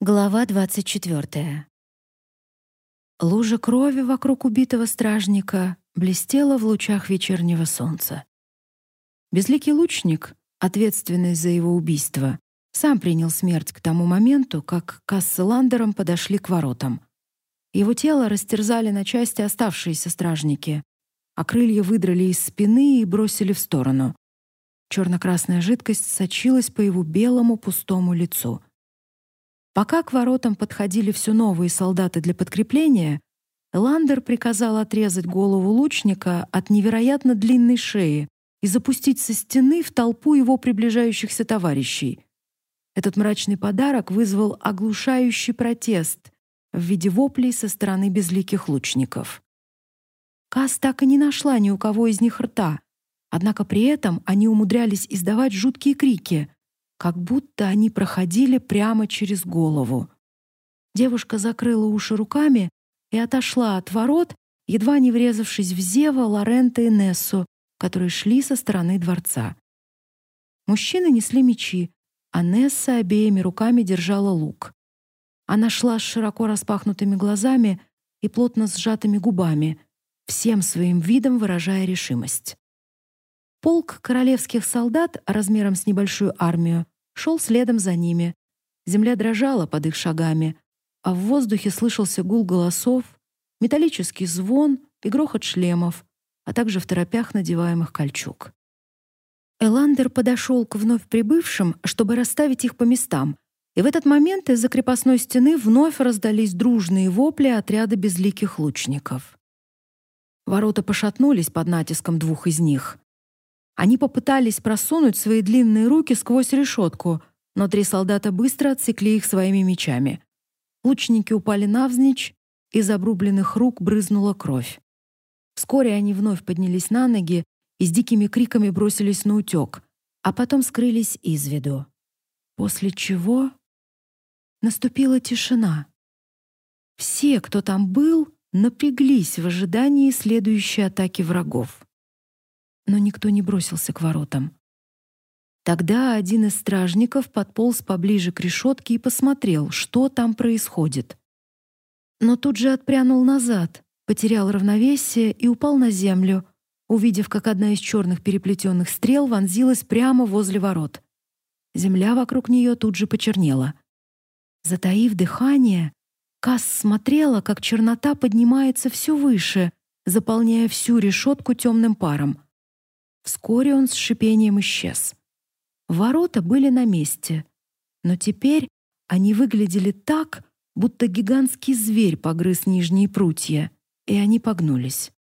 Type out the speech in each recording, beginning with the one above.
Глава 24. Лужа крови вокруг убитого стражника блестела в лучах вечернего солнца. Безликий лучник, ответственный за его убийство, сам принял смерть к тому моменту, как Касс подошли к воротам. Его тело растерзали на части оставшиеся стражники, а крылья выдрали из спины и бросили в сторону. Черно-красная жидкость сочилась по его белому пустому лицу — Пока к воротам подходили все новые солдаты для подкрепления, Ландер приказал отрезать голову лучника от невероятно длинной шеи и запустить со стены в толпу его приближающихся товарищей. Этот мрачный подарок вызвал оглушающий протест в виде воплей со стороны безликих лучников. Кас так и не нашла ни у кого из них рта, однако при этом они умудрялись издавать жуткие крики, как будто они проходили прямо через голову. Девушка закрыла уши руками и отошла от ворот, едва не врезавшись в Зева, Лорента и Нессу, которые шли со стороны дворца. Мужчины несли мечи, а Несса обеими руками держала лук. Она шла с широко распахнутыми глазами и плотно сжатыми губами, всем своим видом выражая решимость. Полк королевских солдат размером с небольшую армию шел следом за ними. Земля дрожала под их шагами, а в воздухе слышался гул голосов, металлический звон и грохот шлемов, а также в торопях надеваемых кольчуг. Эландер подошел к вновь прибывшим, чтобы расставить их по местам, и в этот момент из-за крепостной стены вновь раздались дружные вопли отряда безликих лучников. Ворота пошатнулись под натиском двух из них. Они попытались просунуть свои длинные руки сквозь решетку, но три солдата быстро отсекли их своими мечами. Лучники упали навзничь, из обрубленных рук брызнула кровь. Вскоре они вновь поднялись на ноги и с дикими криками бросились на утёк, а потом скрылись из виду. После чего наступила тишина. Все, кто там был, напряглись в ожидании следующей атаки врагов но никто не бросился к воротам. Тогда один из стражников подполз поближе к решетке и посмотрел, что там происходит. Но тут же отпрянул назад, потерял равновесие и упал на землю, увидев, как одна из черных переплетенных стрел вонзилась прямо возле ворот. Земля вокруг нее тут же почернела. Затаив дыхание, Касс смотрела, как чернота поднимается все выше, заполняя всю решетку темным паром. Вскоре он с шипением исчез. Ворота были на месте, но теперь они выглядели так, будто гигантский зверь погрыз нижние прутья, и они погнулись.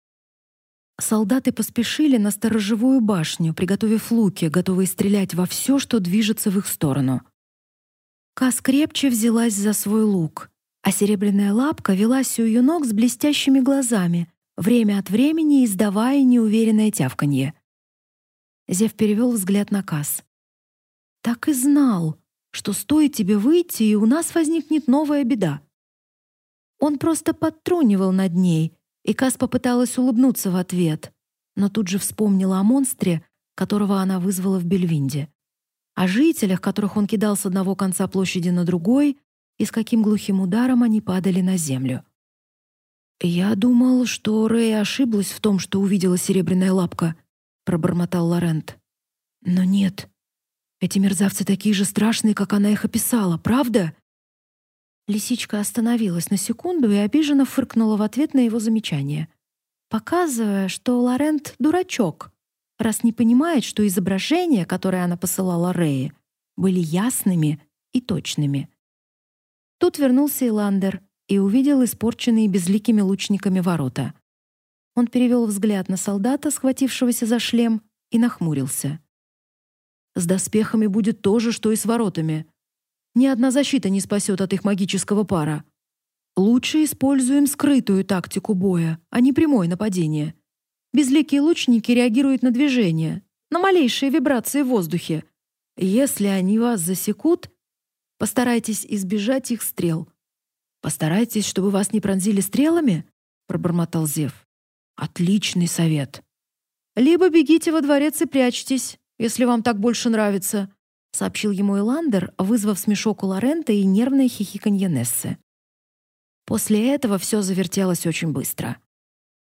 Солдаты поспешили на сторожевую башню, приготовив луки, готовые стрелять во все, что движется в их сторону. Кас крепче взялась за свой лук, а серебряная лапка велась у ее ног с блестящими глазами, время от времени издавая неуверенное тявканье. Зев перевел взгляд на Кас. Так и знал, что стоит тебе выйти, и у нас возникнет новая беда. Он просто подтрунивал над ней, и Кас попыталась улыбнуться в ответ, но тут же вспомнила о монстре, которого она вызвала в Бельвинде, о жителях, которых он кидал с одного конца площади на другой, и с каким глухим ударом они падали на землю. Я думал, что Рэй ошиблась в том, что увидела серебряная лапка, пробормотал Лорент. Но нет. Эти мерзавцы такие же страшные, как она их описала, правда? Лисичка остановилась на секунду и обиженно фыркнула в ответ на его замечание, показывая, что Лорент дурачок, раз не понимает, что изображения, которые она посылала Рее, были ясными и точными. Тут вернулся Иландер и увидел испорченные безликими лучниками ворота. Он перевел взгляд на солдата, схватившегося за шлем, и нахмурился. С доспехами будет то же, что и с воротами. Ни одна защита не спасет от их магического пара. Лучше используем скрытую тактику боя, а не прямое нападение. Безликие лучники реагируют на движение, на малейшие вибрации в воздухе. Если они вас засекут, постарайтесь избежать их стрел. Постарайтесь, чтобы вас не пронзили стрелами, пробормотал Зев. Отличный совет. Либо бегите во дворец и прячьтесь, если вам так больше нравится. — сообщил ему Эландер, вызвав смешок у Лорента и нервное хихиканье Нессы. После этого все завертелось очень быстро.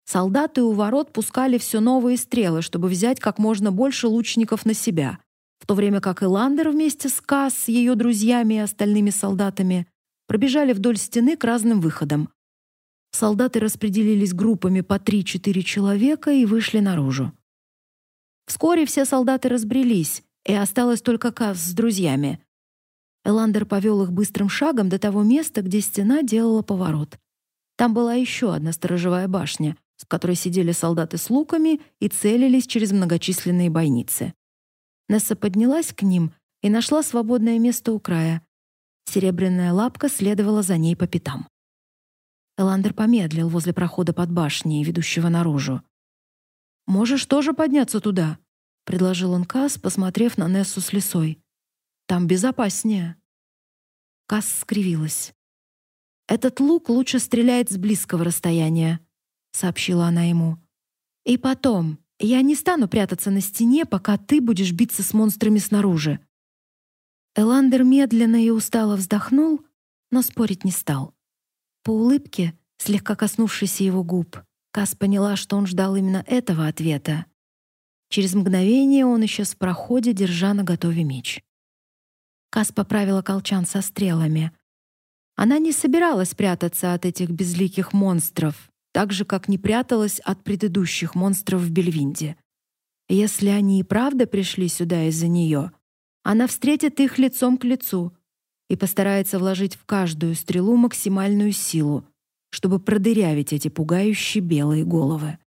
Солдаты у ворот пускали все новые стрелы, чтобы взять как можно больше лучников на себя, в то время как Эландер вместе с Касс, ее друзьями и остальными солдатами пробежали вдоль стены к разным выходам. Солдаты распределились группами по 3-4 человека и вышли наружу. Вскоре все солдаты разбрелись, и осталось только Касс с друзьями. Эландер повел их быстрым шагом до того места, где стена делала поворот. Там была еще одна сторожевая башня, в которой сидели солдаты с луками и целились через многочисленные бойницы. Несса поднялась к ним и нашла свободное место у края. Серебряная лапка следовала за ней по пятам. Эландер помедлил возле прохода под башней, ведущего наружу. «Можешь тоже подняться туда», — предложил он Кас, посмотрев на Нессу с лисой. «Там безопаснее». Кас скривилась. «Этот лук лучше стреляет с близкого расстояния», — сообщила она ему. «И потом, я не стану прятаться на стене, пока ты будешь биться с монстрами снаружи». Эландер медленно и устало вздохнул, но спорить не стал. По улыбке, слегка коснувшейся его губ, Кас поняла, что он ждал именно этого ответа. Через мгновение он исчез в проходе, держа наготове меч. Кас поправила колчан со стрелами. Она не собиралась прятаться от этих безликих монстров, так же, как не пряталась от предыдущих монстров в Бельвинде. Если они и правда пришли сюда из-за нее, она встретит их лицом к лицу и постарается вложить в каждую стрелу максимальную силу, чтобы продырявить эти пугающие белые головы.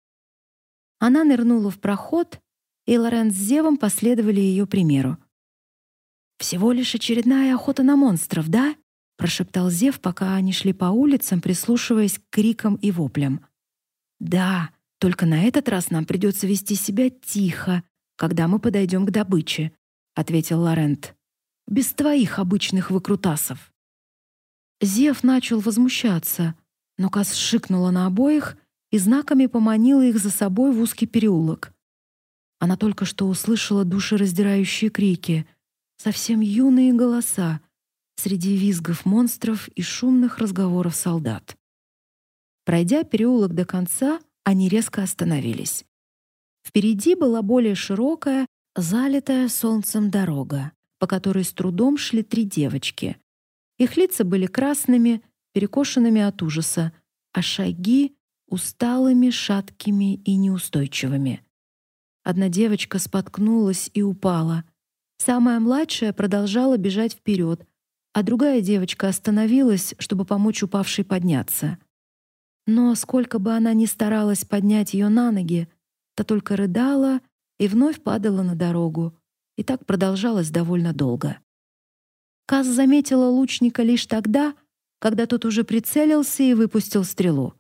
Она нырнула в проход, и Лорен с Зевом последовали ее примеру. «Всего лишь очередная охота на монстров, да?» — прошептал Зев, пока они шли по улицам, прислушиваясь к крикам и воплям. «Да, только на этот раз нам придется вести себя тихо, когда мы подойдем к добыче», — ответил Лорент. «Без твоих обычных выкрутасов». Зев начал возмущаться — но Кас шикнула на обоих и знаками поманила их за собой в узкий переулок. Она только что услышала душераздирающие крики, совсем юные голоса среди визгов монстров и шумных разговоров солдат. Пройдя переулок до конца, они резко остановились. Впереди была более широкая, залитая солнцем дорога, по которой с трудом шли три девочки. Их лица были красными, перекошенными от ужаса, а шаги — усталыми, шаткими и неустойчивыми. Одна девочка споткнулась и упала. Самая младшая продолжала бежать вперед, а другая девочка остановилась, чтобы помочь упавшей подняться. Но сколько бы она ни старалась поднять ее на ноги, та только рыдала и вновь падала на дорогу. И так продолжалось довольно долго. Каз заметила лучника лишь тогда, когда тот уже прицелился и выпустил стрелу.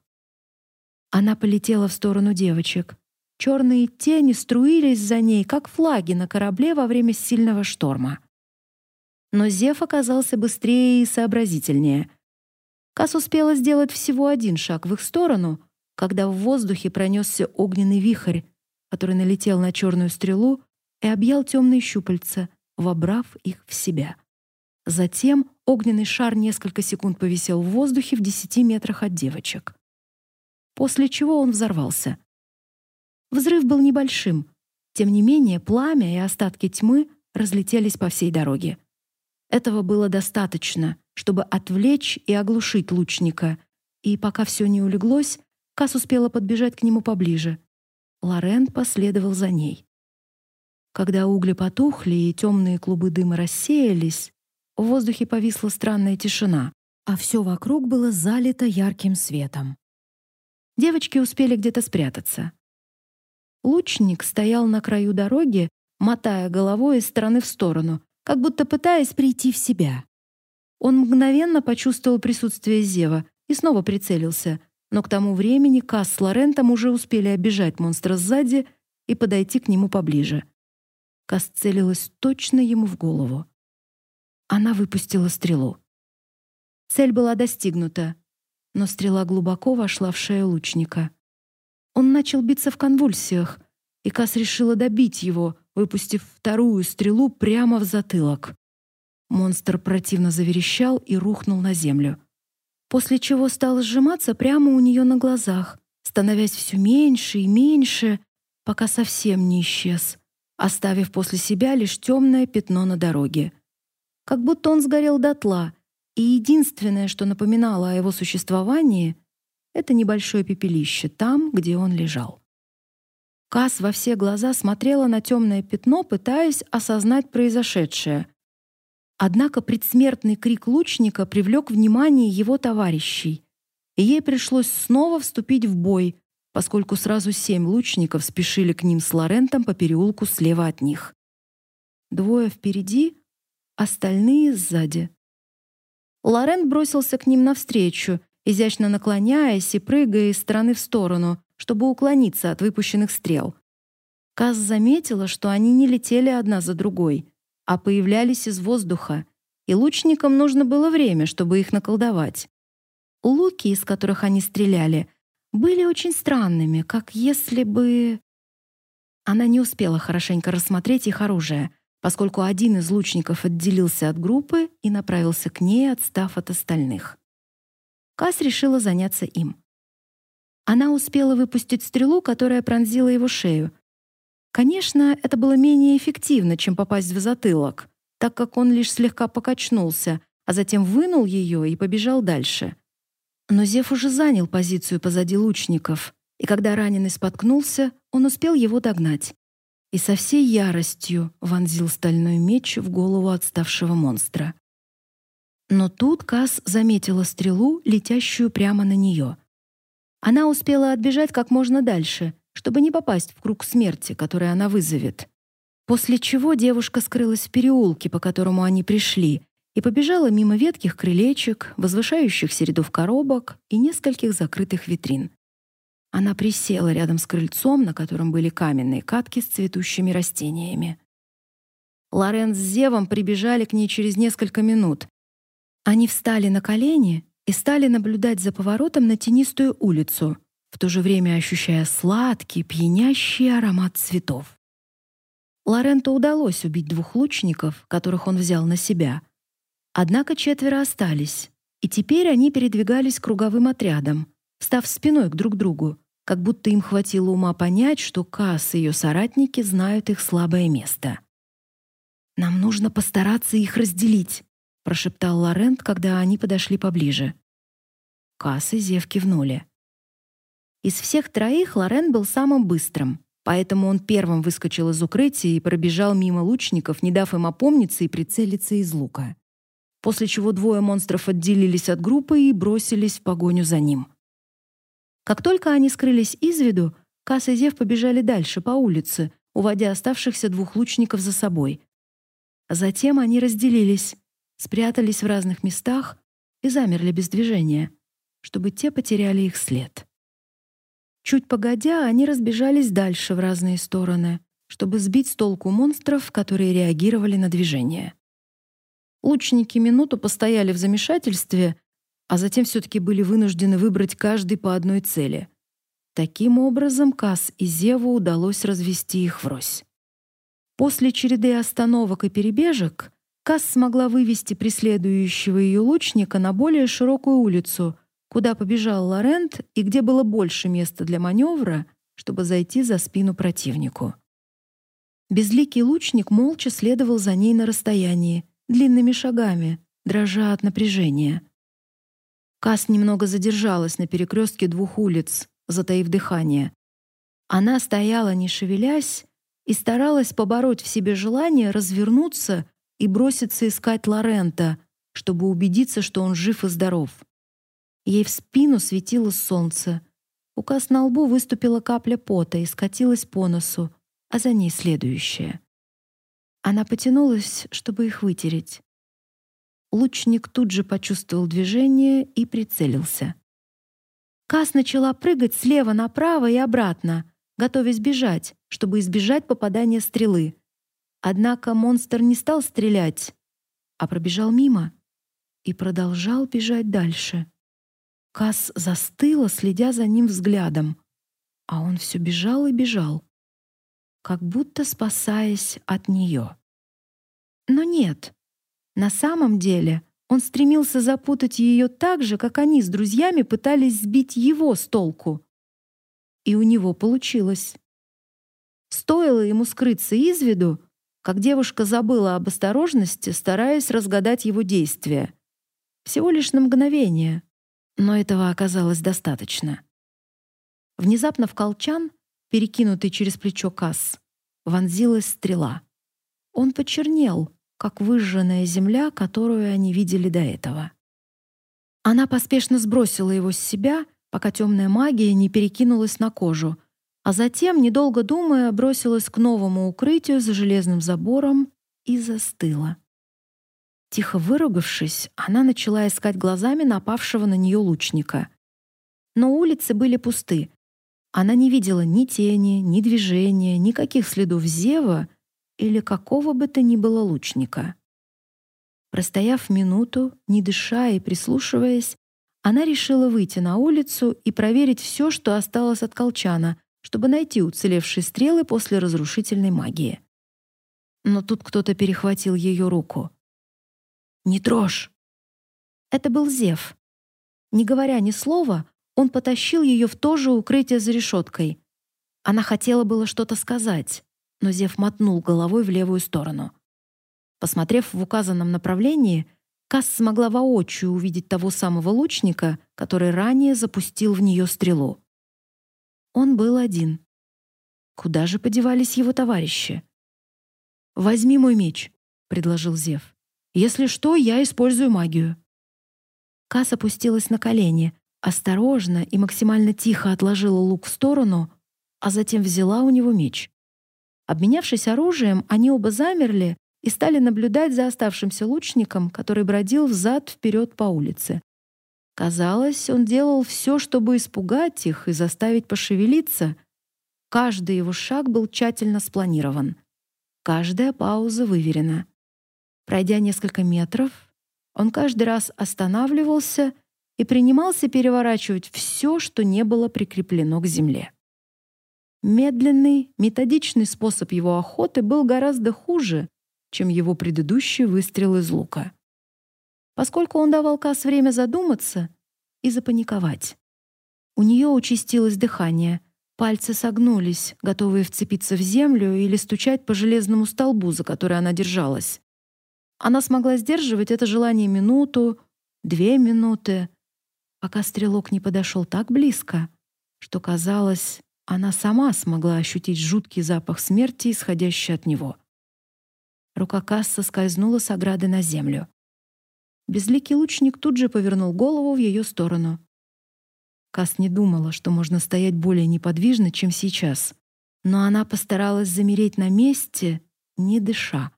Она полетела в сторону девочек. Черные тени струились за ней, как флаги на корабле во время сильного шторма. Но Зев оказался быстрее и сообразительнее. Кас успела сделать всего один шаг в их сторону, когда в воздухе пронесся огненный вихрь, который налетел на черную стрелу и объял темные щупальца, вобрав их в себя. Затем огненный шар несколько секунд повисел в воздухе в десяти метрах от девочек. После чего он взорвался. Взрыв был небольшим. Тем не менее, пламя и остатки тьмы разлетелись по всей дороге. Этого было достаточно, чтобы отвлечь и оглушить лучника, и пока все не улеглось, Кас успела подбежать к нему поближе. Лорен последовал за ней. Когда угли потухли и темные клубы дыма рассеялись, в воздухе повисла странная тишина, а все вокруг было залито ярким светом. Девочки успели где-то спрятаться. Лучник стоял на краю дороги, мотая головой из стороны в сторону, как будто пытаясь прийти в себя. Он мгновенно почувствовал присутствие Зева и снова прицелился, но к тому времени Кас с Лорентом уже успели обижать монстра сзади и подойти к нему поближе. Кас целилась точно ему в голову. Она выпустила стрелу. Цель была достигнута, но стрела глубоко вошла в шею лучника. Он начал биться в конвульсиях, и Кас решила добить его, выпустив вторую стрелу прямо в затылок. Монстр противно заверещал и рухнул на землю. После чего стал сжиматься прямо у нее на глазах, становясь все меньше и меньше, пока совсем не исчез, оставив после себя лишь темное пятно на дороге. Как будто он сгорел дотла, и единственное, что напоминало о его существовании, это небольшое пепелище там, где он лежал. Кас во все глаза смотрела на темное пятно, пытаясь осознать произошедшее. Однако предсмертный крик лучника привлек внимание его товарищей, и ей пришлось снова вступить в бой, поскольку сразу семь лучников спешили к ним с Лорентом по переулку слева от них. Двое впереди, остальные сзади. Лорент бросился к ним навстречу, изящно наклоняясь и прыгая из стороны в сторону, чтобы уклониться от выпущенных стрел. Каз заметила, что они не летели одна за другой, а появлялись из воздуха, и лучникам нужно было время, чтобы их наколдовать. Луки, из которых они стреляли, были очень странными, как если бы... Она не успела хорошенько рассмотреть их оружие, поскольку один из лучников отделился от группы и направился к ней, отстав от остальных. Кас решила заняться им. Она успела выпустить стрелу, которая пронзила его шею, Конечно, это было менее эффективно, чем попасть в затылок, так как он лишь слегка покачнулся, а затем вынул ее и побежал дальше. Но Зев уже занял позицию позади лучников, и когда раненый споткнулся, он успел его догнать. И со всей яростью вонзил стальной меч в голову отставшего монстра. Но тут Кас заметила стрелу, летящую прямо на нее. Она успела отбежать как можно дальше — чтобы не попасть в круг смерти, который она вызовет. После чего девушка скрылась в переулке, по которому они пришли, и побежала мимо ветких крылечек, возвышающихся рядов коробок и нескольких закрытых витрин. Она присела рядом с крыльцом, на котором были каменные катки с цветущими растениями. Лорен с Зевом прибежали к ней через несколько минут. Они встали на колени и стали наблюдать за поворотом на тенистую улицу, в то же время ощущая сладкий, пьянящий аромат цветов. Лоренто удалось убить двух лучников, которых он взял на себя. Однако четверо остались, и теперь они передвигались круговым отрядом, став спиной к друг другу, как будто им хватило ума понять, что Касс и ее соратники знают их слабое место. «Нам нужно постараться их разделить», — прошептал Лорент, когда они подошли поближе. Касс и Зев кивнули. Из всех троих Лорен был самым быстрым, поэтому он первым выскочил из укрытия и пробежал мимо лучников, не дав им опомниться и прицелиться из лука. После чего двое монстров отделились от группы и бросились в погоню за ним. Как только они скрылись из виду, Касс и Зев побежали дальше по улице, уводя оставшихся двух лучников за собой. Затем они разделились, спрятались в разных местах и замерли без движения, чтобы те потеряли их след. Чуть погодя, они разбежались дальше в разные стороны, чтобы сбить с толку монстров, которые реагировали на движение. Лучники минуту постояли в замешательстве, а затем все таки были вынуждены выбрать каждый по одной цели. Таким образом, Кас и Зеву удалось развести их врозь. После череды остановок и перебежек Кас смогла вывести преследующего ее лучника на более широкую улицу — куда побежал Лорент и где было больше места для маневра, чтобы зайти за спину противнику. Безликий лучник молча следовал за ней на расстоянии, длинными шагами, дрожа от напряжения. Кас немного задержалась на перекрестке двух улиц, затаив дыхание. Она стояла, не шевелясь, и старалась побороть в себе желание развернуться и броситься искать Лорента, чтобы убедиться, что он жив и здоров. Ей в спину светило солнце. У Кас на лбу выступила капля пота и скатилась по носу, а за ней следующая. Она потянулась, чтобы их вытереть. Лучник тут же почувствовал движение и прицелился. Кас начала прыгать слева направо и обратно, готовясь бежать, чтобы избежать попадания стрелы. Однако монстр не стал стрелять, а пробежал мимо и продолжал бежать дальше. Кас застыла, следя за ним взглядом, а он все бежал и бежал. Как будто спасаясь от нее. Но нет, на самом деле он стремился запутать ее так же, как они с друзьями пытались сбить его с толку. И у него получилось. Стоило ему скрыться из виду, как девушка забыла об осторожности, стараясь разгадать его действия. Всего лишь на мгновение, но этого оказалось достаточно. Внезапно в колчан, перекинутый через плечо Касс, вонзилась стрела. Он почернел, как выжженная земля, которую они видели до этого. Она поспешно сбросила его с себя, пока темная магия не перекинулась на кожу, а затем, недолго думая, бросилась к новому укрытию за железным забором и застыла. Тихо выругавшись, она начала искать глазами напавшего на нее лучника. Но улицы были пусты. Она не видела ни тени, ни движения, никаких следов зева или какого бы то ни было лучника. Простояв минуту, не дыша и прислушиваясь, она решила выйти на улицу и проверить все, что осталось от колчана, чтобы найти уцелевшие стрелы после разрушительной магии. Но тут кто-то перехватил ее руку. «Не трожь!» Это был Зев. Не говоря ни слова, он потащил ее в то же укрытие за решеткой. Она хотела было что-то сказать, но Зев мотнул головой в левую сторону. Посмотрев в указанном направлении, Касс смогла воочию увидеть того самого лучника, который ранее запустил в нее стрелу. Он был один. Куда же подевались его товарищи? «Возьми мой меч», — предложил Зев. «Если что, я использую магию». Касс опустилась на колени, осторожно и максимально тихо отложила лук в сторону, а затем взяла у него меч. Обменявшись оружием, они оба замерли и стали наблюдать за оставшимся лучником, который бродил взад-вперед по улице. Казалось, он делал все, чтобы испугать их и заставить пошевелиться. Каждый его шаг был тщательно спланирован. Каждая пауза выверена. Пройдя несколько метров, он каждый раз останавливался и принимался переворачивать все, что не было прикреплено к земле. Медленный, методичный способ его охоты был гораздо хуже, чем его предыдущий выстрел из лука. Поскольку он давал Кас время задуматься и запаниковать. У нее участилось дыхание, пальцы согнулись, готовые вцепиться в землю или стучать по железному столбу, за который она держалась. Она смогла сдерживать это желание минуту, две минуты, пока стрелок не подошел так близко, что казалось, она сама смогла ощутить жуткий запах смерти, исходящий от него. Рука Касса скользнула с ограды на землю. Безликий лучник тут же повернул голову в ее сторону. Касс не думала, что можно стоять более неподвижно, чем сейчас, но она постаралась замереть на месте, не дыша.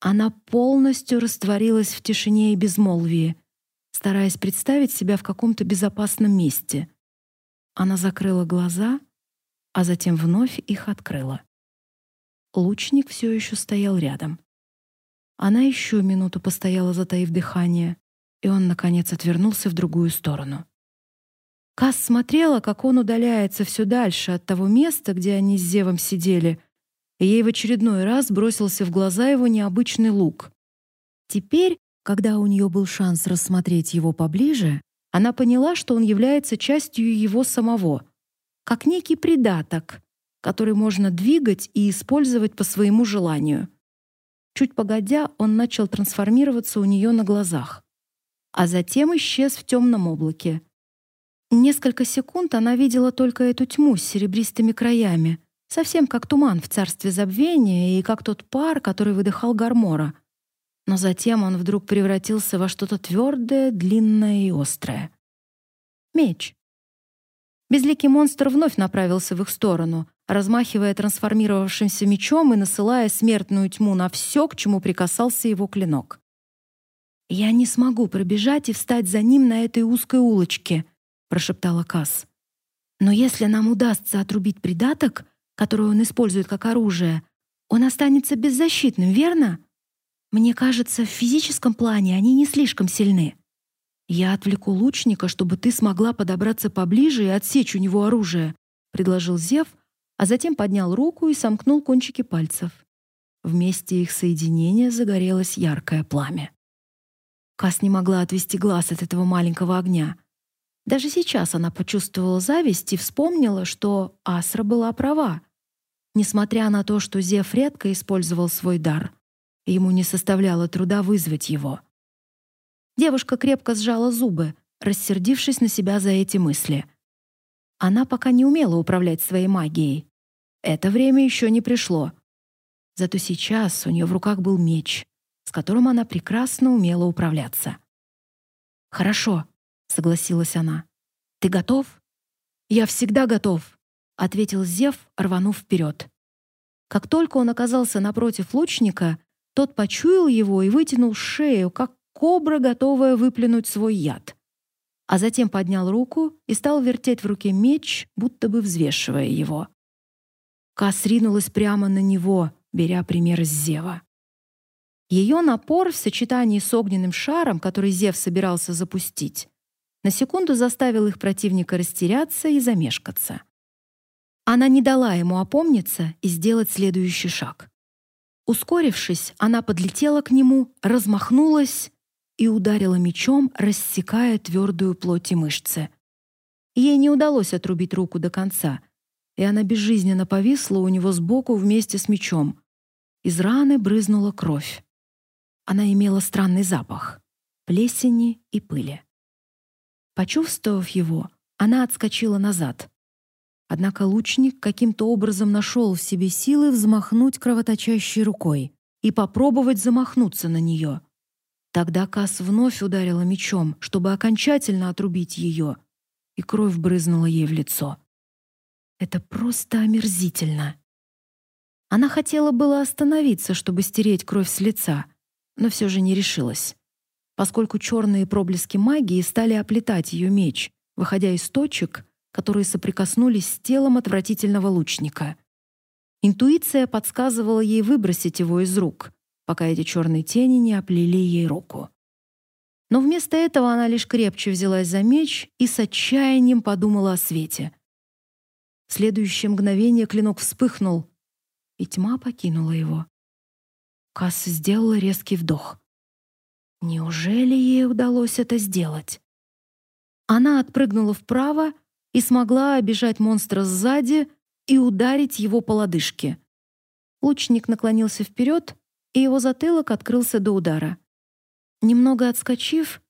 Она полностью растворилась в тишине и безмолвии, стараясь представить себя в каком-то безопасном месте. Она закрыла глаза — а затем вновь их открыла. Лучник все еще стоял рядом. Она еще минуту постояла, затаив дыхание, и он, наконец, отвернулся в другую сторону. Кас смотрела, как он удаляется все дальше от того места, где они с Зевом сидели, и ей в очередной раз бросился в глаза его необычный лук. Теперь, когда у нее был шанс рассмотреть его поближе, она поняла, что он является частью его самого — как некий придаток, который можно двигать и использовать по своему желанию. Чуть погодя, он начал трансформироваться у нее на глазах, а затем исчез в темном облаке. Несколько секунд она видела только эту тьму с серебристыми краями, совсем как туман в царстве забвения и как тот пар, который выдыхал Гармора. Но затем он вдруг превратился во что-то твердое, длинное и острое. Меч. Безликий монстр вновь направился в их сторону, размахивая трансформировавшимся мечом и насылая смертную тьму на все, к чему прикасался его клинок. «Я не смогу пробежать и встать за ним на этой узкой улочке», — прошептала Касс. «Но если нам удастся отрубить придаток, который он использует как оружие, он останется беззащитным, верно? Мне кажется, в физическом плане они не слишком сильны». «Я отвлеку лучника, чтобы ты смогла подобраться поближе и отсечь у него оружие», — предложил Зев, а затем поднял руку и сомкнул кончики пальцев. Вместе их соединения загорелось яркое пламя. Кас не могла отвести глаз от этого маленького огня. Даже сейчас она почувствовала зависть и вспомнила, что Асра была права. Несмотря на то, что Зев редко использовал свой дар, ему не составляло труда вызвать его. Девушка крепко сжала зубы, рассердившись на себя за эти мысли. Она пока не умела управлять своей магией. Это время еще не пришло. Зато сейчас у нее в руках был меч, с которым она прекрасно умела управляться. «Хорошо», — согласилась она. «Ты готов?» «Я всегда готов», — ответил Зев, рванув вперед. Как только он оказался напротив лучника, тот почуял его и вытянул шею, как кобра, готовая выплюнуть свой яд. А затем поднял руку и стал вертеть в руке меч, будто бы взвешивая его. Кас ринулась прямо на него, беря пример с Зева. Ее напор в сочетании с огненным шаром, который Зев собирался запустить, на секунду заставил их противника растеряться и замешкаться. Она не дала ему опомниться и сделать следующий шаг. Ускорившись, она подлетела к нему, размахнулась и ударила мечом, рассекая твердую плоть и мышцы. Ей не удалось отрубить руку до конца, и она безжизненно повисла у него сбоку вместе с мечом. Из раны брызнула кровь. Она имела странный запах — плесени и пыли. Почувствовав его, она отскочила назад. Однако лучник каким-то образом нашел в себе силы взмахнуть кровоточащей рукой и попробовать замахнуться на нее. Тогда Кас вновь ударила мечом, чтобы окончательно отрубить ее, и кровь брызнула ей в лицо. Это просто омерзительно. Она хотела было остановиться, чтобы стереть кровь с лица, но все же не решилась поскольку черные проблески магии стали оплетать ее меч, выходя из точек, которые соприкоснулись с телом отвратительного лучника. Интуиция подсказывала ей выбросить его из рук, пока эти черные тени не оплели ей руку. Но вместо этого она лишь крепче взялась за меч и с отчаянием подумала о свете. В следующее мгновение клинок вспыхнул, и тьма покинула его. Касс сделала резкий вдох — Неужели ей удалось это сделать? Она отпрыгнула вправо и смогла обижать монстра сзади и ударить его по лодыжке. Лучник наклонился вперед, и его затылок открылся до удара. Немного отскочив,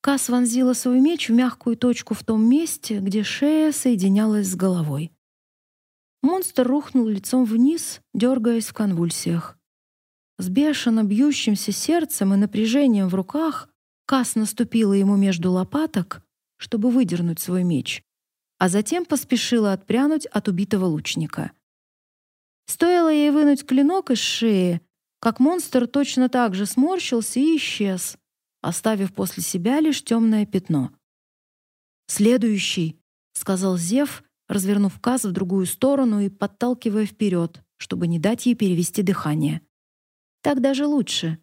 Кас вонзила свой меч в мягкую точку в том месте, где шея соединялась с головой. Монстр рухнул лицом вниз, дергаясь в конвульсиях. С бешено бьющимся сердцем и напряжением в руках Кас наступила ему между лопаток, чтобы выдернуть свой меч, а затем поспешила отпрянуть от убитого лучника. Стоило ей вынуть клинок из шеи, как монстр точно так же сморщился и исчез, оставив после себя лишь темное пятно. «Следующий», — сказал Зев, развернув Каз в другую сторону и подталкивая вперед, чтобы не дать ей перевести дыхание. Так даже лучше.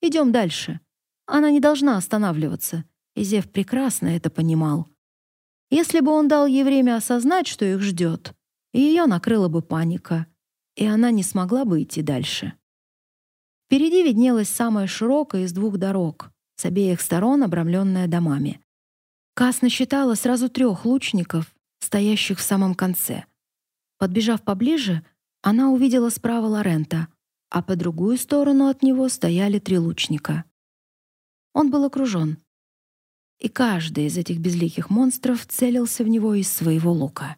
Идем дальше. Она не должна останавливаться. И Зев прекрасно это понимал. Если бы он дал ей время осознать, что их ждет, ее накрыла бы паника, и она не смогла бы идти дальше. Впереди виднелась самая широкая из двух дорог, с обеих сторон обрамленная домами. Кас насчитала сразу трех лучников, стоящих в самом конце. Подбежав поближе, она увидела справа Лорента, а по другую сторону от него стояли три лучника. Он был окружен, и каждый из этих безликих монстров целился в него из своего лука.